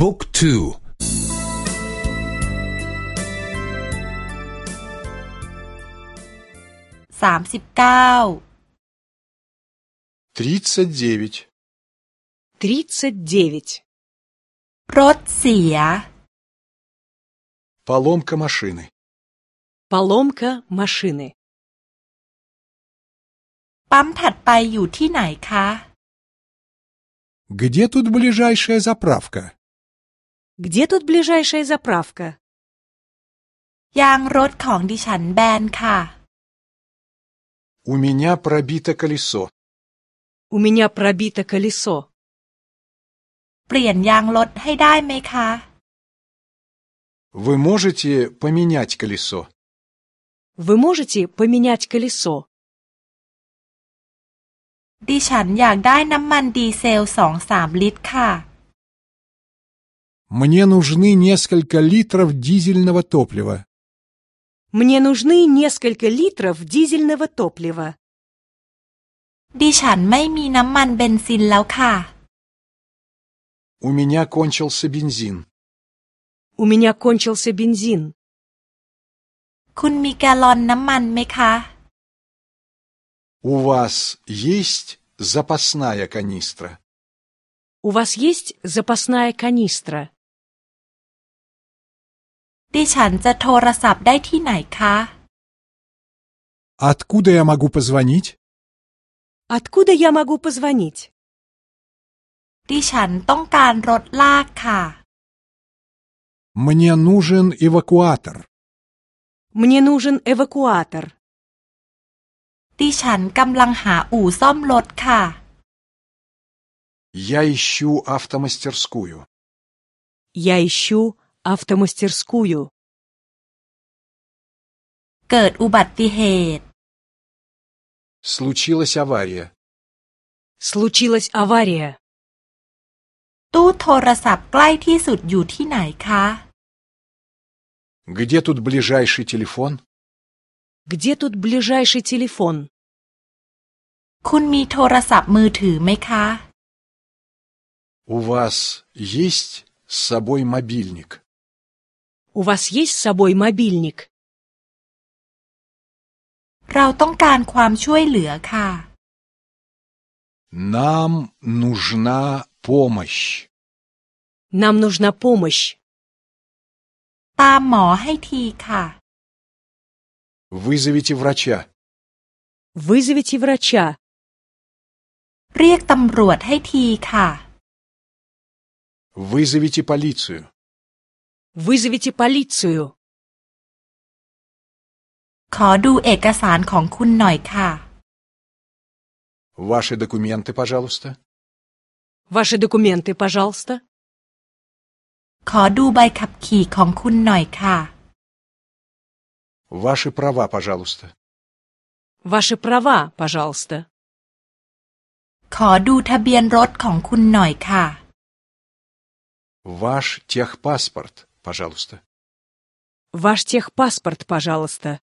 บุ๊กทู สามสิบเก้า тридцать девять, Тридцать девять. รถเสีย поломка машины, Поломка машины. ปั๊มถัดไปอยู่ที่ไหนคะ Где тут ближайшая заправка? Где тут ближайшая заправка? ยางรถของดิฉันแบนค่ะ У меня пробито колесо. У меня пробито колесо. เปลี่ยนยางรถให้ได้ไหมคะ Вы можете поменять колесо? Вы можете поменять колесо? ดิฉันอยากได้น้ำมันดีเซลสองสามลิตรค่ะ Мне нужны несколько литров дизельного топлива. Мне нужны несколько литров дизельного топлива. ดิฉันไม่มีน้ำมันเบนซินแล้วค่ะ У меня кончился бензин. У меня кончился бензин. คุณมีแกลลอนน้ำมันไหมคะ У вас есть запасная канистра? У вас есть запасная канистра? ดิฉันจะโทรศัพท์ได้ที่ไหนคะ Откуда я могу позвонить? Откуда я могу позвонить? ดิฉันต้องการรถลากค่ะ Мне нужен эвакуатор. Мне нужен эвакуатор. ดิฉันกำลังหาอู่ซ่อมรถค่ะ Я ищу автомастерскую. Я ищу автомастерскую. เกิดอุบัติเหตุ Случилась авария. Случилась авария. ตู้โทรศัพท์ใกล้ที่สุดอยู่ที่ไหนคะ Где тут ближайший телефон? Где тут ближайший телефон? คุณมีโทรศัพท์มือถือไหมคะ У вас есть с собой мобильник? У вас есть с собой мобильник? เราต้องการความช่วยเหลือค่ะ Нам нужна помощь. Нам нужна помощь. ตามหมอให้ทีค่ะ Вызовите врача. Вызовите врача. เรียกตำรวจให้ทีค่ะ Вызовите полицию. Вызовите полицию. ขอดูเอกสารของคุณหน่อยค่ะ Ваши документы, пожалуйста. Ваши документы, пожалуйста. ขอดูใบขับขี่ของคุณหน่อยค่ะ Ваши права, пожалуйста. Ваши права, пожалуйста. ขอดูทะเบียนรถของคุณหน่อยค่ะ Ваш техпаспорт, пожалуйста. Ваш техпаспорт, пожалуйста.